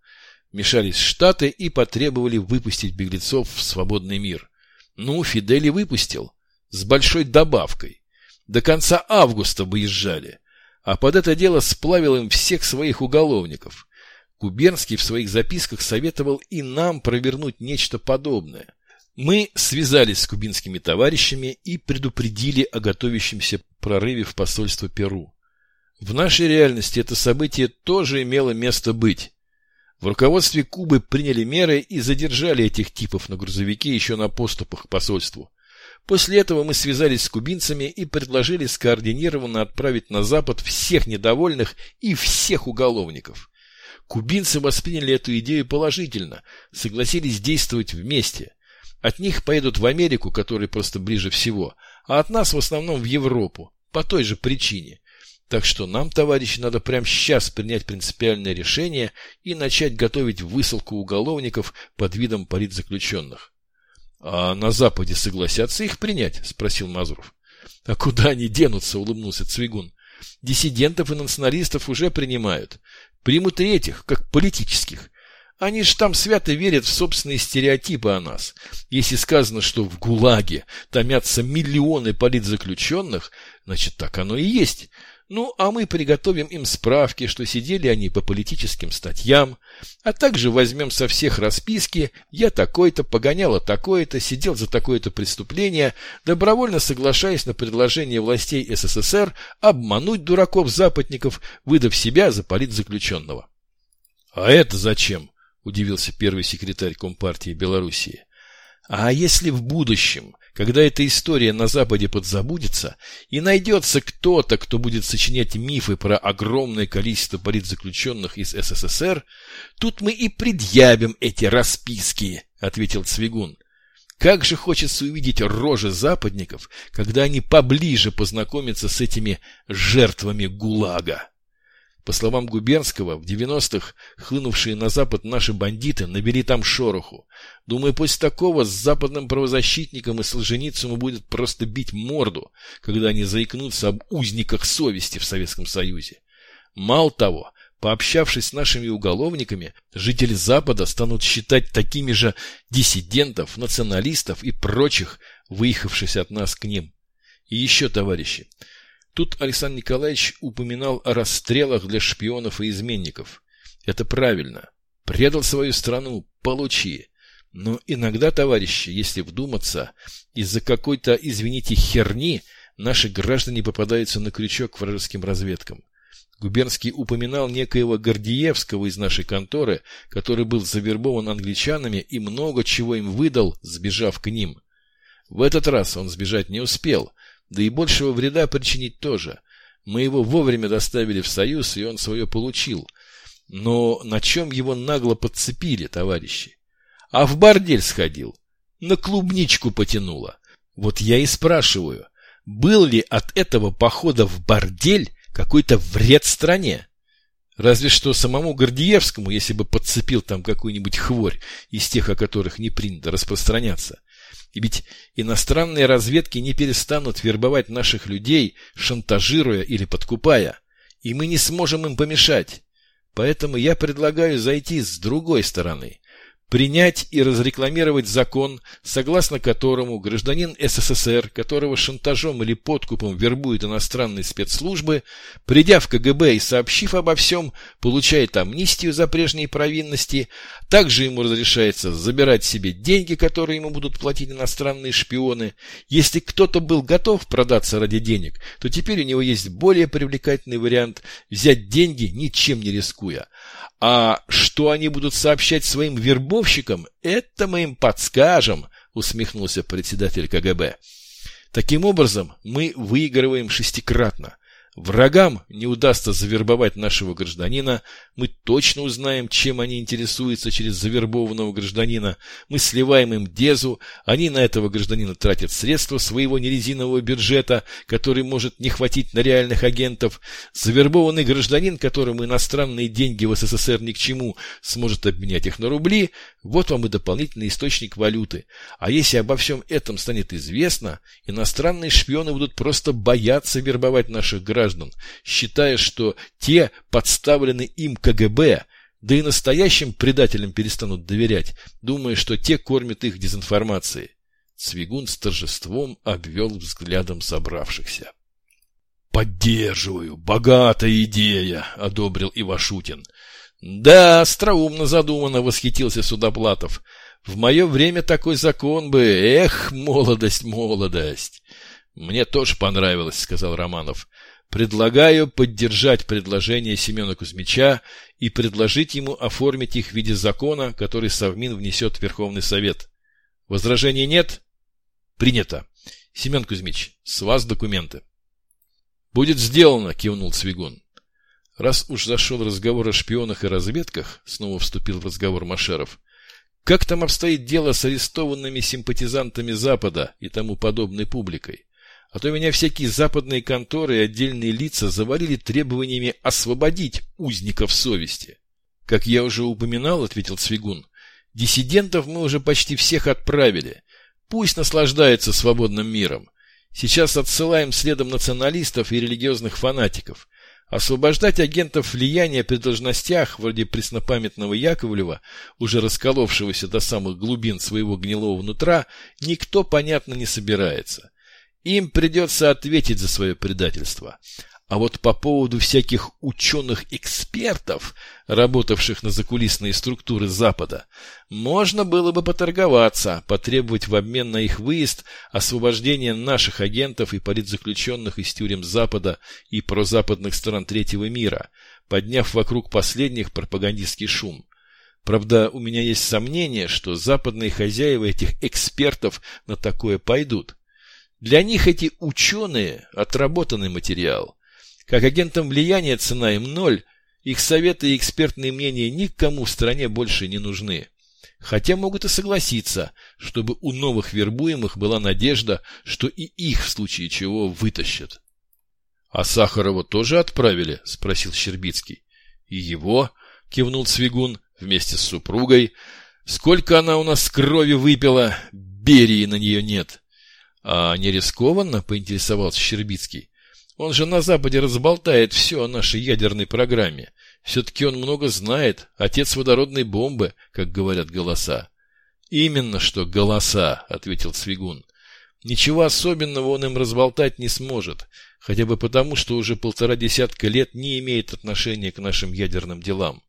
Мешались Штаты и потребовали выпустить беглецов в свободный мир. Ну, Фидели выпустил. С большой добавкой. До конца августа выезжали. А под это дело сплавил им всех своих уголовников. Губернский в своих записках советовал и нам провернуть нечто подобное. Мы связались с кубинскими товарищами и предупредили о готовящемся прорыве в посольство Перу. В нашей реальности это событие тоже имело место быть. В руководстве Кубы приняли меры и задержали этих типов на грузовике еще на поступах к посольству. После этого мы связались с кубинцами и предложили скоординированно отправить на Запад всех недовольных и всех уголовников. Кубинцы восприняли эту идею положительно, согласились действовать вместе. От них поедут в Америку, которая просто ближе всего, а от нас в основном в Европу, по той же причине. Так что нам, товарищи, надо прямо сейчас принять принципиальное решение и начать готовить высылку уголовников под видом политзаключенных. — А на Западе согласятся их принять? — спросил Мазуров. — А куда они денутся? — улыбнулся Цвигун. — Диссидентов и националистов уже принимают. Примут и этих, как политических. Они ж там свято верят в собственные стереотипы о нас. Если сказано, что в ГУЛАГе томятся миллионы политзаключенных, значит, так оно и есть. Ну, а мы приготовим им справки, что сидели они по политическим статьям, а также возьмем со всех расписки «я такой-то, погоняла такое-то, сидел за такое-то преступление», добровольно соглашаясь на предложение властей СССР обмануть дураков-западников, выдав себя за политзаключенного. — А это зачем? – удивился первый секретарь Компартии Белоруссии. А если в будущем, когда эта история на Западе подзабудется, и найдется кто-то, кто будет сочинять мифы про огромное количество политзаключенных из СССР, тут мы и предъявим эти расписки, — ответил Цвигун. Как же хочется увидеть рожи западников, когда они поближе познакомятся с этими жертвами ГУЛАГа. По словам Губернского, в 90-х хлынувшие на Запад наши бандиты навели там шороху. Думаю, после такого с западным правозащитником и Солженицыну будет просто бить морду, когда они заикнутся об узниках совести в Советском Союзе. Мало того, пообщавшись с нашими уголовниками, жители Запада станут считать такими же диссидентов, националистов и прочих, выехавшись от нас к ним. И еще, товарищи, Тут Александр Николаевич упоминал о расстрелах для шпионов и изменников. Это правильно. Предал свою страну – получи. Но иногда, товарищи, если вдуматься, из-за какой-то, извините, херни наши граждане попадаются на крючок к вражеским разведкам. Губернский упоминал некоего Гордиевского из нашей конторы, который был завербован англичанами и много чего им выдал, сбежав к ним. В этот раз он сбежать не успел, да и большего вреда причинить тоже. Мы его вовремя доставили в Союз, и он свое получил. Но на чем его нагло подцепили, товарищи? А в бордель сходил. На клубничку потянуло. Вот я и спрашиваю, был ли от этого похода в бордель какой-то вред стране? Разве что самому Гордиевскому, если бы подцепил там какую-нибудь хворь из тех, о которых не принято распространяться. И ведь иностранные разведки не перестанут вербовать наших людей, шантажируя или подкупая. И мы не сможем им помешать. Поэтому я предлагаю зайти с другой стороны принять и разрекламировать закон, согласно которому гражданин СССР, которого шантажом или подкупом вербуют иностранные спецслужбы, придя в КГБ и сообщив обо всем, получает амнистию за прежние провинности, также ему разрешается забирать себе деньги, которые ему будут платить иностранные шпионы. Если кто-то был готов продаться ради денег, то теперь у него есть более привлекательный вариант взять деньги, ничем не рискуя. А что они будут сообщать своим вербовщикам, это мы им подскажем, усмехнулся председатель КГБ. Таким образом, мы выигрываем шестикратно. Врагам не удастся завербовать нашего гражданина, мы точно узнаем, чем они интересуются через завербованного гражданина, мы сливаем им дезу, они на этого гражданина тратят средства своего нерезинового бюджета, который может не хватить на реальных агентов, завербованный гражданин, которому иностранные деньги в СССР ни к чему, сможет обменять их на рубли, вот вам и дополнительный источник валюты. А если обо всем этом станет известно, иностранные шпионы будут просто бояться вербовать наших граждан, граждан, считая, что те подставлены им КГБ, да и настоящим предателям перестанут доверять, думая, что те кормят их дезинформацией. Цвигун с торжеством обвел взглядом собравшихся. «Поддерживаю! Богатая идея!» — одобрил Ивашутин. «Да, остроумно задумано!» — восхитился Судоплатов. В мое время такой закон бы... Эх, молодость, молодость! Мне тоже понравилось, сказал Романов. Предлагаю поддержать предложение Семена Кузьмича и предложить ему оформить их в виде закона, который Совмин внесет в Верховный Совет. Возражений нет? Принято. Семен Кузьмич, с вас документы. Будет сделано, кивнул Свигун. Раз уж зашел разговор о шпионах и разведках, снова вступил в разговор Машеров, как там обстоит дело с арестованными симпатизантами Запада и тому подобной публикой? А то меня всякие западные конторы и отдельные лица завалили требованиями освободить узников совести. Как я уже упоминал, ответил Цвигун, диссидентов мы уже почти всех отправили. Пусть наслаждается свободным миром. Сейчас отсылаем следом националистов и религиозных фанатиков. Освобождать агентов влияния при должностях, вроде преснопамятного Яковлева, уже расколовшегося до самых глубин своего гнилого нутра, никто, понятно, не собирается. Им придется ответить за свое предательство. А вот по поводу всяких ученых-экспертов, работавших на закулисные структуры Запада, можно было бы поторговаться, потребовать в обмен на их выезд освобождения наших агентов и политзаключенных из тюрем Запада и прозападных стран третьего мира, подняв вокруг последних пропагандистский шум. Правда, у меня есть сомнение, что западные хозяева этих экспертов на такое пойдут. Для них эти ученые – отработанный материал – как агентам влияния цена им ноль, их советы и экспертные мнения никому в стране больше не нужны. Хотя могут и согласиться, чтобы у новых вербуемых была надежда, что и их в случае чего вытащат. — А Сахарова тоже отправили? — спросил Щербицкий. — И его? — кивнул Цвигун вместе с супругой. — Сколько она у нас крови выпила, Берии на нее нет. — А не рискованно? — поинтересовался Щербицкий. Он же на Западе разболтает все о нашей ядерной программе. Все-таки он много знает, отец водородной бомбы, как говорят голоса. Именно что голоса, ответил Свигун. Ничего особенного он им разболтать не сможет, хотя бы потому, что уже полтора десятка лет не имеет отношения к нашим ядерным делам.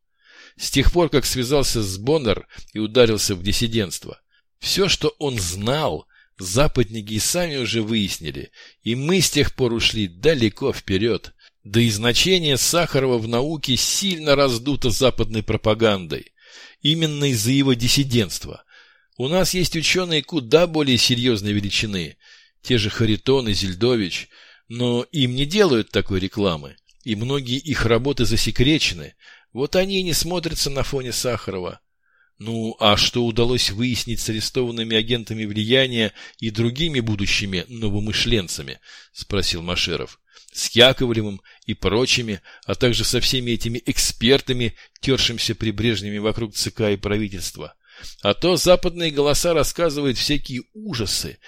С тех пор, как связался с Боннер и ударился в диссидентство. Все, что он знал, Западники сами уже выяснили, и мы с тех пор ушли далеко вперед. Да и значение Сахарова в науке сильно раздуто западной пропагандой. Именно из-за его диссидентства. У нас есть ученые куда более серьезной величины, те же Харитон и Зельдович, но им не делают такой рекламы, и многие их работы засекречены, вот они и не смотрятся на фоне Сахарова. Ну, а что удалось выяснить с арестованными агентами влияния и другими будущими новомышленцами? Спросил Машеров. С Яковлевым и прочими, а также со всеми этими экспертами, тершимся прибрежными вокруг ЦК и правительства. А то западные голоса рассказывают всякие ужасы,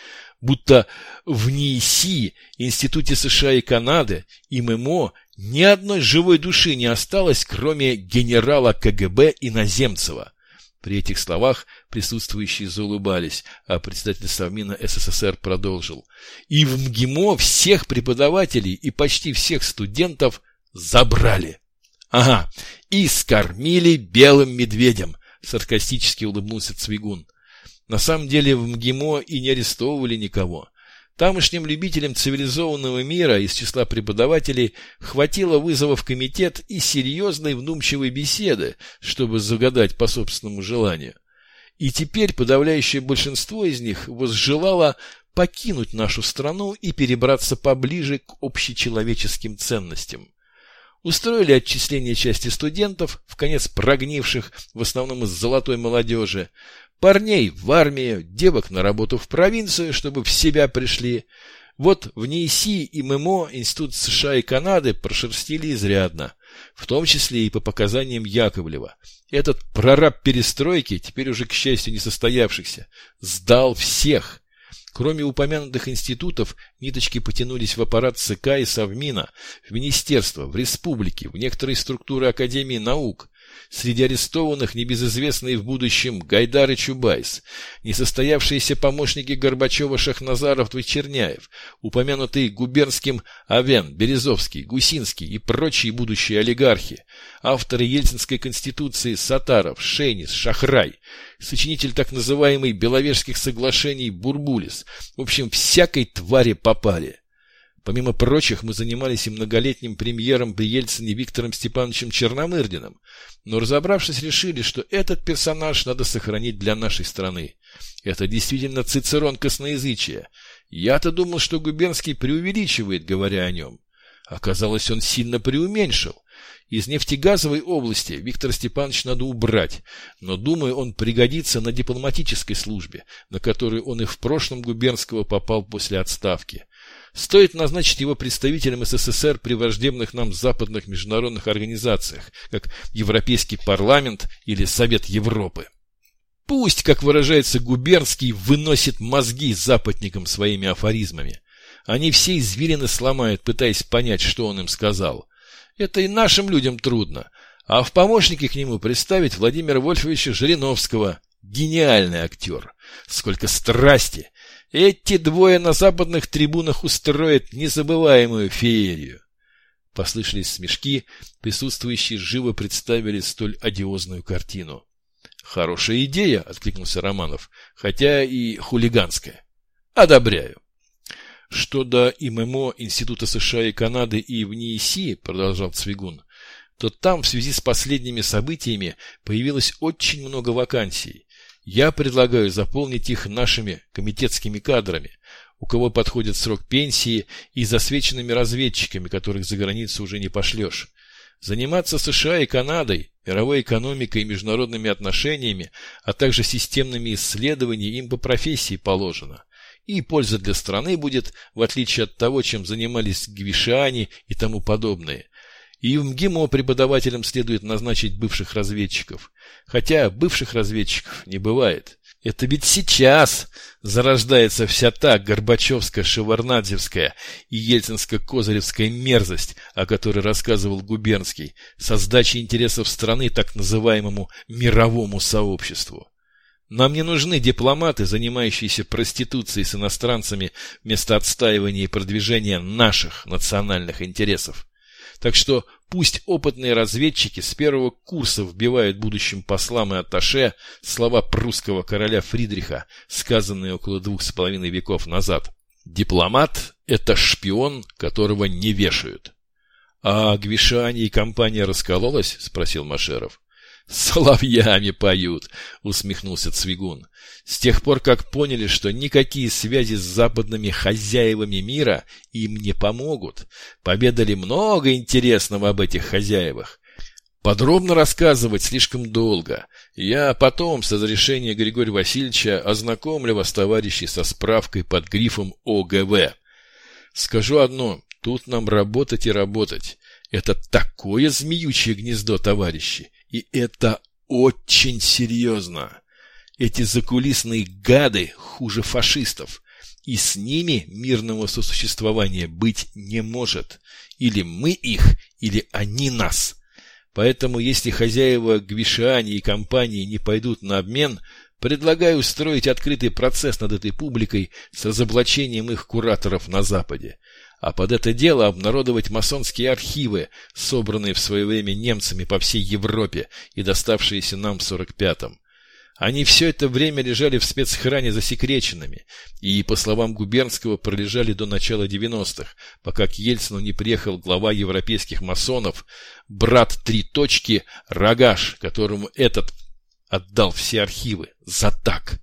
будто в НИИСИ, Институте США и Канады, и ММО ни одной живой души не осталось, кроме генерала КГБ Иноземцева. При этих словах присутствующие заулыбались, а председатель Совмина СССР продолжил. И в МГИМО всех преподавателей и почти всех студентов забрали. Ага, и скормили белым медведем, саркастически улыбнулся Цвигун. На самом деле в МГИМО и не арестовывали никого. Тамошним любителям цивилизованного мира из числа преподавателей хватило вызова в комитет и серьезной внумчивой беседы, чтобы загадать по собственному желанию. И теперь подавляющее большинство из них возжелало покинуть нашу страну и перебраться поближе к общечеловеческим ценностям. Устроили отчисление части студентов, в конец прогнивших, в основном из золотой молодежи, Парней в армию, девок на работу в провинцию, чтобы в себя пришли. Вот в НИИСИ и ММО Институт США и Канады прошерстили изрядно, в том числе и по показаниям Яковлева. Этот прораб перестройки, теперь уже, к счастью, не состоявшихся, сдал всех. Кроме упомянутых институтов, ниточки потянулись в аппарат ЦК и Совмина, в министерство, в республики, в некоторые структуры Академии наук – Среди арестованных небезызвестные в будущем Гайдар и Чубайс, несостоявшиеся помощники Горбачева Шахназаров и Черняев, упомянутые губернским Авен, Березовский, Гусинский и прочие будущие олигархи, авторы Ельцинской конституции Сатаров, Шейнис, Шахрай, сочинитель так называемой Беловежских соглашений Бурбулис, в общем, всякой твари попали. Помимо прочих, мы занимались и многолетним премьером при Ельцине Виктором Степановичем Черномырдиным, но разобравшись, решили, что этот персонаж надо сохранить для нашей страны. Это действительно цицерон косноязычия. Я-то думал, что Губернский преувеличивает, говоря о нем. Оказалось, он сильно преуменьшил. Из нефтегазовой области Виктор Степанович надо убрать, но, думаю, он пригодится на дипломатической службе, на которую он и в прошлом Губернского попал после отставки. Стоит назначить его представителем СССР при враждебных нам западных международных организациях, как Европейский парламент или Совет Европы. Пусть, как выражается Губернский, выносит мозги западникам своими афоризмами. Они все извилины сломают, пытаясь понять, что он им сказал. Это и нашим людям трудно. А в помощники к нему представить Владимира Вольфовича Жириновского. Гениальный актер. Сколько страсти, эти двое на западных трибунах устроят незабываемую феерию. Послышались смешки, присутствующие живо представили столь одиозную картину. «Хорошая идея», — откликнулся Романов, — «хотя и хулиганская. Одобряю». Что до ИММО Института США и Канады и в НИИСИ, продолжал Цвигун, то там в связи с последними событиями появилось очень много вакансий. Я предлагаю заполнить их нашими комитетскими кадрами, у кого подходит срок пенсии, и засвеченными разведчиками, которых за границу уже не пошлешь. Заниматься США и Канадой, мировой экономикой и международными отношениями, а также системными исследованиями им по профессии положено. И польза для страны будет, в отличие от того, чем занимались гвишани и тому подобное. И в МГИМО преподавателям следует назначить бывших разведчиков. Хотя бывших разведчиков не бывает. Это ведь сейчас зарождается вся та Горбачевская, Шеварнадзевская и Ельцинско-Козыревская мерзость, о которой рассказывал Губернский, со сдачей интересов страны так называемому мировому сообществу. Нам не нужны дипломаты, занимающиеся проституцией с иностранцами вместо отстаивания и продвижения наших национальных интересов. Так что пусть опытные разведчики с первого курса вбивают будущим послам и атташе слова прусского короля Фридриха, сказанные около двух с половиной веков назад. Дипломат – это шпион, которого не вешают. — А Гвишани и компания раскололась? – спросил Машеров. «Соловьями поют», — усмехнулся Цвигун. «С тех пор, как поняли, что никакие связи с западными хозяевами мира им не помогут, поведали много интересного об этих хозяевах. Подробно рассказывать слишком долго. Я потом, с разрешения Григория Васильевича, ознакомлю вас, товарищи, со справкой под грифом ОГВ. Скажу одно, тут нам работать и работать. Это такое змеючее гнездо, товарищи. И это очень серьезно. Эти закулисные гады хуже фашистов. И с ними мирного сосуществования быть не может. Или мы их, или они нас. Поэтому, если хозяева Гвишани и компании не пойдут на обмен, предлагаю устроить открытый процесс над этой публикой с разоблачением их кураторов на Западе а под это дело обнародовать масонские архивы, собранные в свое время немцами по всей Европе и доставшиеся нам в 45-м. Они все это время лежали в спецхране засекреченными и, по словам Губернского, пролежали до начала 90-х, пока к Ельцину не приехал глава европейских масонов, брат Три Точки, Рогаш, которому этот отдал все архивы за так.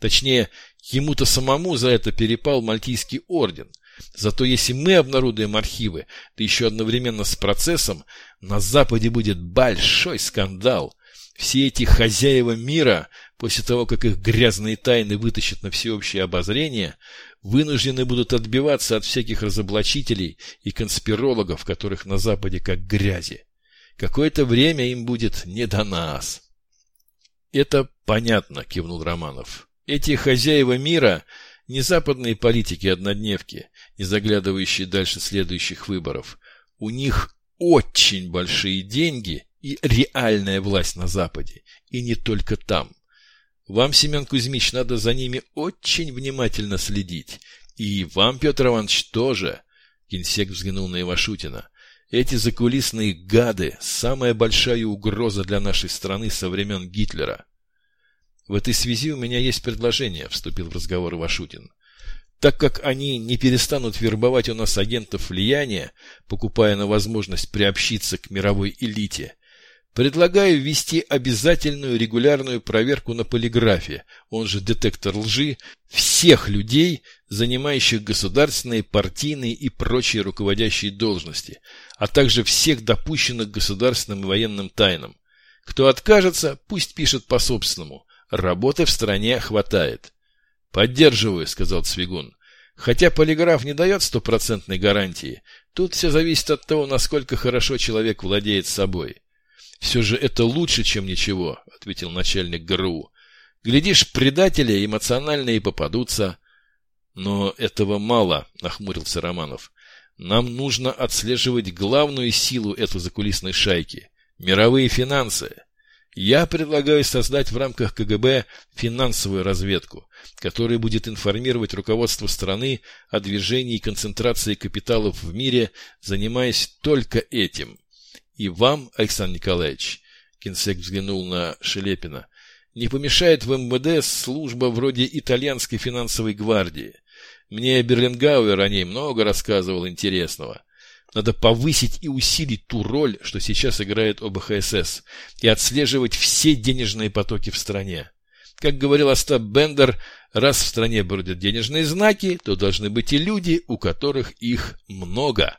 Точнее, ему-то самому за это перепал Мальтийский орден – Зато если мы обнародуем архивы, да еще одновременно с процессом, на Западе будет большой скандал. Все эти хозяева мира, после того, как их грязные тайны вытащат на всеобщее обозрение, вынуждены будут отбиваться от всяких разоблачителей и конспирологов, которых на Западе как грязи. Какое-то время им будет не до нас. «Это понятно», — кивнул Романов. «Эти хозяева мира не западные политики-однодневки, не заглядывающие дальше следующих выборов. У них очень большие деньги и реальная власть на Западе, и не только там. Вам, Семен Кузьмич, надо за ними очень внимательно следить. И вам, Петр Иванович, тоже. Генсек взглянул на Ивашутина. Эти закулисные гады – самая большая угроза для нашей страны со времен Гитлера. В этой связи у меня есть предложение, вступил в разговор Ивашутин. Так как они не перестанут вербовать у нас агентов влияния, покупая на возможность приобщиться к мировой элите, Предлагаю ввести обязательную регулярную проверку на полиграфе, он же детектор лжи, всех людей, занимающих государственные, партийные и прочие руководящие должности, а также всех допущенных государственным и военным тайнам. Кто откажется, пусть пишет по-собственному. Работы в стране хватает. «Поддерживаю», — сказал Цвигун. «Хотя полиграф не дает стопроцентной гарантии, тут все зависит от того, насколько хорошо человек владеет собой». «Все же это лучше, чем ничего», — ответил начальник ГРУ. «Глядишь, предатели эмоциональные попадутся». «Но этого мало», — нахмурился Романов. «Нам нужно отслеживать главную силу этой закулисной шайки — мировые финансы. Я предлагаю создать в рамках КГБ финансовую разведку, которая будет информировать руководство страны о движении и концентрации капиталов в мире, занимаясь только этим. И вам, Александр Николаевич, Кинсек взглянул на Шелепина, не помешает в МВД служба вроде итальянской финансовой гвардии. Мне Берлингауэр о ней много рассказывал интересного. Надо повысить и усилить ту роль, что сейчас играет ОБХСС, и отслеживать все денежные потоки в стране. Как говорил Остап Бендер, раз в стране бродят денежные знаки, то должны быть и люди, у которых их много.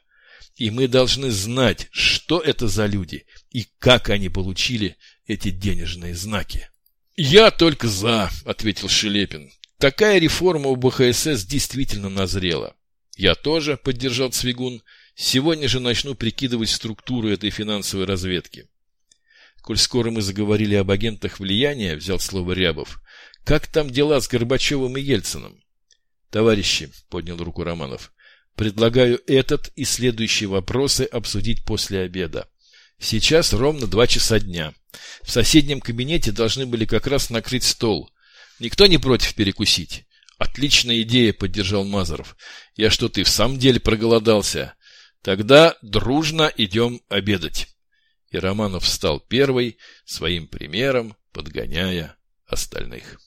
И мы должны знать, что это за люди и как они получили эти денежные знаки. «Я только за», — ответил Шелепин. «Такая реформа у БХСС действительно назрела». «Я тоже», — поддержал Цвигун. «Сегодня же начну прикидывать структуру этой финансовой разведки». «Коль скоро мы заговорили об агентах влияния», — взял слово Рябов, — «как там дела с Горбачевым и Ельциным?» «Товарищи», — поднял руку Романов, Предлагаю этот и следующие вопросы обсудить после обеда. Сейчас ровно два часа дня. В соседнем кабинете должны были как раз накрыть стол. Никто не против перекусить? Отличная идея, поддержал Мазаров. Я что, ты в самом деле проголодался? Тогда дружно идем обедать. И Романов встал первый, своим примером подгоняя остальных.